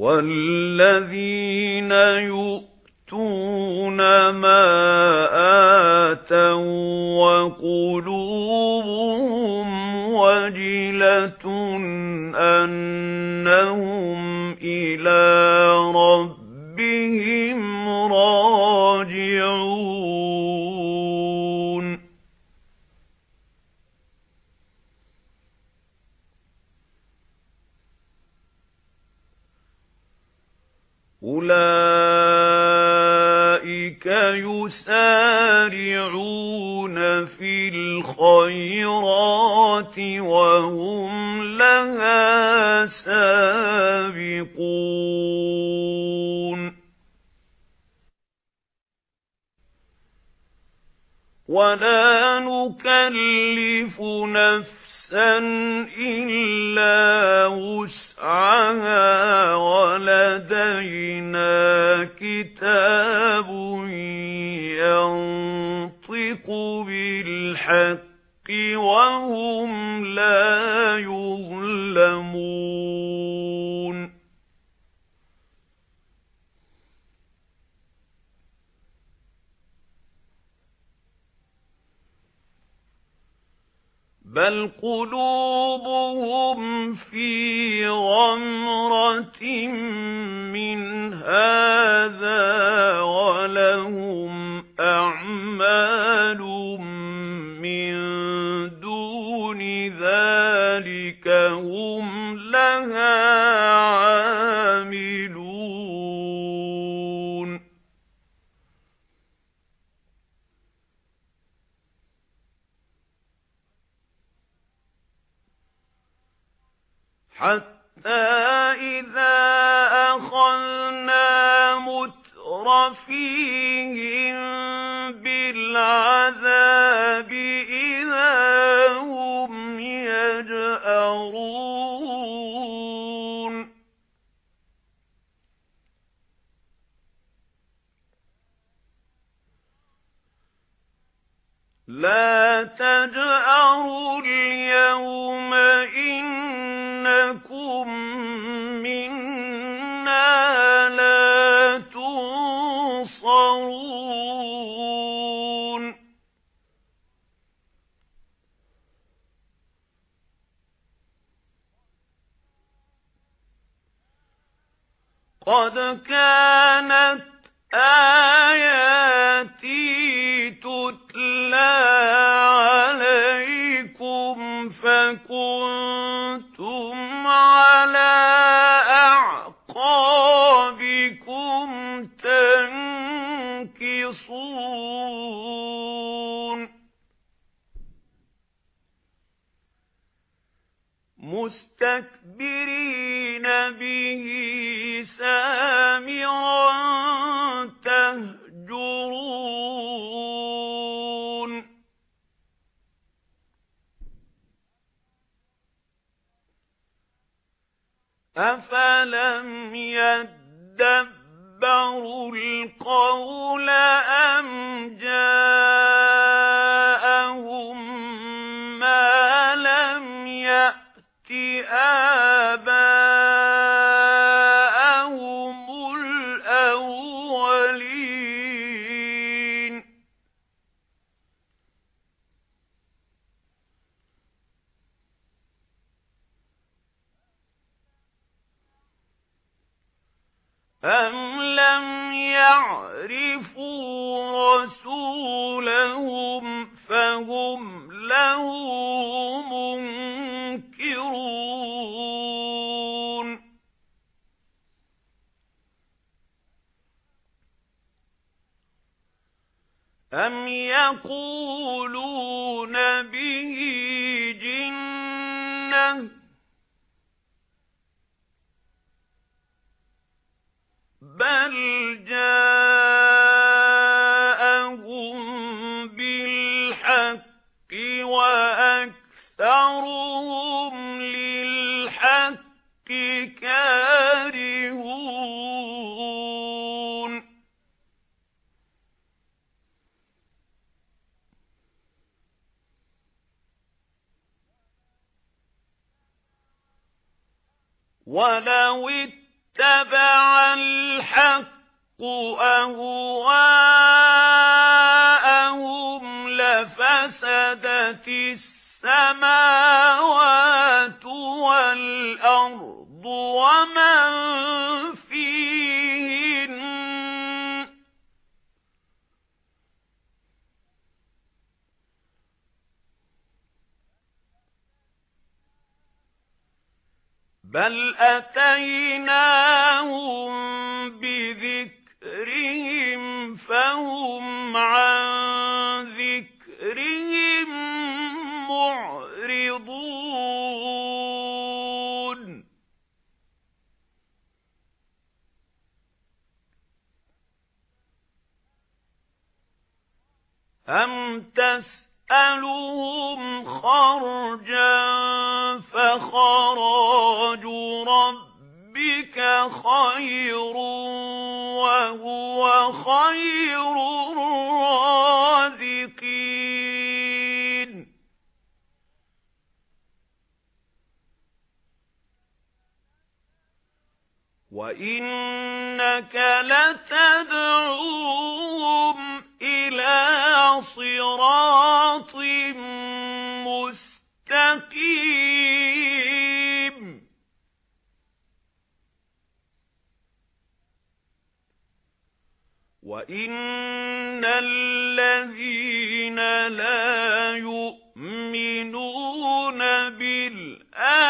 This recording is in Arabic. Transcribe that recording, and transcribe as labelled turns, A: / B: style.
A: وَالَّذِينَ يُؤْتُونَ مَا آتَوا وَقُلُوبُهُمْ وَجِلَةٌ أَنَّهُمْ إِلَى يُسَارِعُونَ فِي الْخَيْرَاتِ وَهُمْ لَهَا سَابِقُونَ. وَلَا نُكَلِّفُ نَفْسًا إِلَّا وُسْعَهَا وَلَدَيْنَا كِتَابٌ يَنطِقُ بِالْحَقِّ وَهُمْ لَا يُظْلَمُونَ بَلْ قُلُوبُهُمْ فِي غَمْرَةٍ مِنْ هَذَا حَتَّى إِذَا أَخَذْنَا مُتْرَفِيهِم بِالْعَذَابِ إِذَا هُمْ يَجْأَرُونَ. لَا تَجْأَرُوا الْيَوْمَ قَدْ كَانَتْ آيَاتِي تُتْلَى عَلَيْكُمْ فَكُنْتُمْ عَلَى أَعْقَابِكُمْ تَنكِصُونَ. مُسْتَكْبِرِينَ بِهِ سَامِرًا تَهْجُرُونَ. أَفَلَمْ يَدَّبَّرُوا الْقَوْلَ أَمْ جَاءَهُم مَّا لَمْ يَأْتِ آبَاءَهُمُ أَمْ لَمْ يَعْرِفُوا رَسُولَهُمْ فَهُمْ لَهُ مُنكِرُونَ أَمْ يَقُولُونَ بِهِ بَلْ جَاءَهُم بِالْحَقِّ وَأَكْثَرُهُمْ لِلْحَقِّ كَارِهُونَ وَلَوِ اتبع الحق أهواءهم لفسدت السماوات بل أتيناهم بذكرهم فهم عن ذكرهم معرضون أم تسألهم خرجا فخراج ربك خير وهو خير الرازقين. وإنك لتدعوهم صراط مستقيم. وَإِنَّ الَّذِينَ لَا يُؤْمِنُونَ بِالْآخِرَةِ